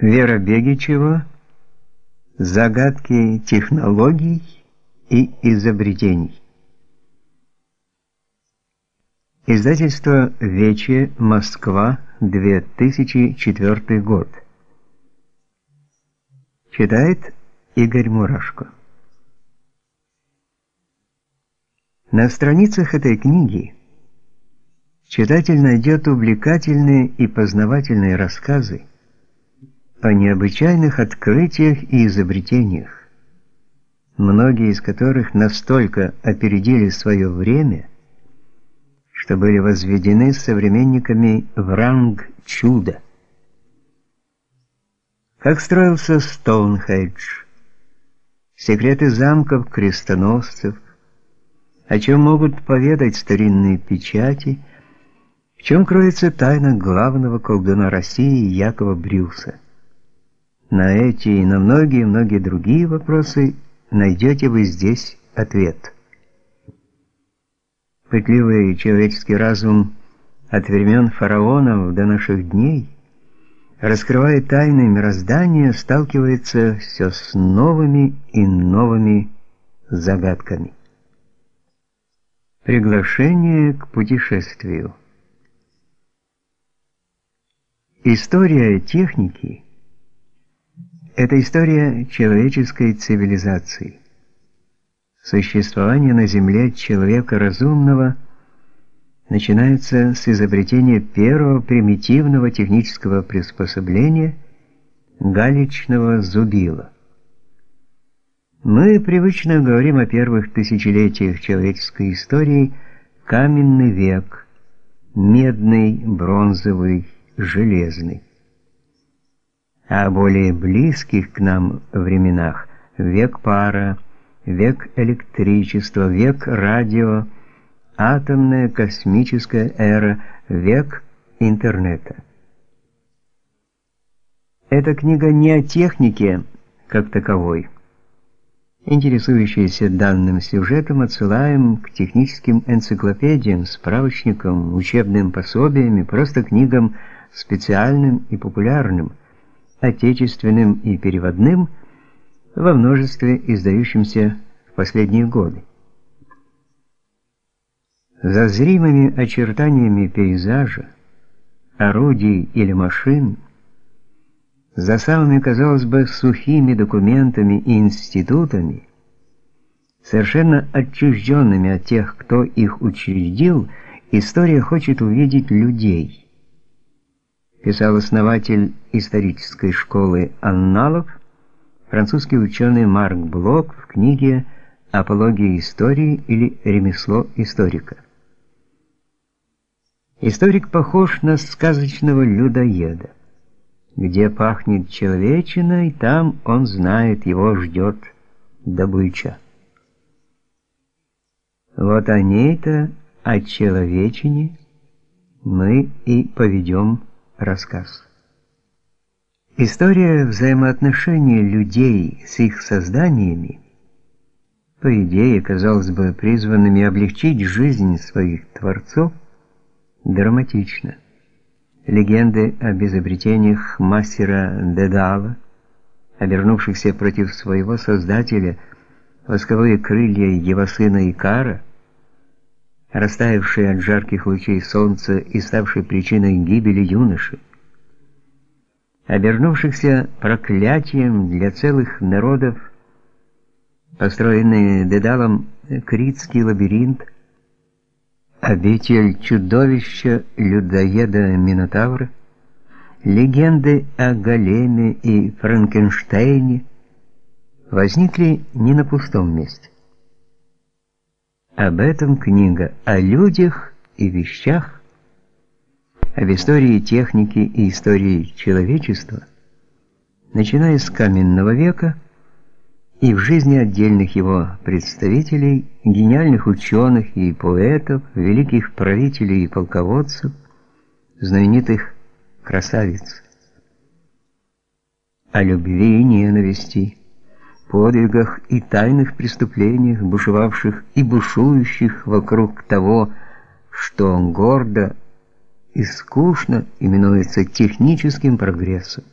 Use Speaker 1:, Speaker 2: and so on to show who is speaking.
Speaker 1: Вера Бегичева «Загадки технологий и изобретений». Издательство «Вече. Москва. 2004 год». Читает Игорь Мурашко. На страницах этой книги читатель найдет увлекательные и познавательные рассказы о необычайных открытиях и изобретениях, многие из которых настолько опередили свое время, что были возведены современниками в ранг чуда. Как строился Стоунхедж, секреты замков крестоносцев, о чем могут поведать старинные печати, в чем кроется тайна главного колдуна России Якова Брюса. На эти и на многие-многие другие вопросы найдете вы здесь ответ. Пытливый человеческий разум от времен фараонов до наших дней, раскрывая тайны мироздания, сталкивается все с новыми и новыми загадками. Приглашение к путешествию. История техники – это история человеческой цивилизации. Существование на Земле человека разумного начинается с изобретения первого примитивного технического приспособления галечного зубила. Мы привычно говорим о первых тысячелетиях человеческой истории каменный век, медный, бронзовый, железный а более близких к нам временах век пара, век электричества, век радио, атомная космическая эра, век интернета. Эта книга не о технике как таковой. Интересующиеся данным сюжетом отсылаем к техническим энциклопедиям, справочникам, учебным пособиям и просто книгам специальным и популярным – отечественным и переводным, во множестве издающимся в последние годы. За зримыми очертаниями пейзажа, орудий или машин, за самыми, казалось бы, сухими документами и институтами, совершенно отчужденными от тех, кто их учредил, история хочет увидеть людей – писал основатель исторической школы анналов, французский ученый Марк Блок в книге «Апология истории» или «Ремесло историка». Историк похож на сказочного людоеда. Где пахнет человечиной, там он знает, его ждет добыча. Вот о ней-то, о человечине, мы и поведем рассказ. История взаимоотношений людей с их созданиями, по идее, казалось бы, призванными облегчить жизнь своих творцов, драматична. Легенды об изобретениях мастера Дедала, обернувшихся против своего создателя, восковые крылья его сына Икара – растаявший от жарких лучей солнца и ставший причиной гибели юноши, обернувшихся проклятием для целых народов, построенный Дедалом Критский лабиринт, обитель чудовища людоеда Минотавра, легенды о Големе и Франкенштейне возникли не на пустом месте. Об этом книга о людях и вещах, об истории техники и истории человечества, начиная с каменного века и в жизни отдельных его представителей, гениальных ученых и поэтов, великих правителей и полководцев, знаменитых красавиц, о любви и ненависти, подвигах и тайных преступлениях, бушевавших и бушующих вокруг того, что гордо и скучно именуется техническим прогрессом.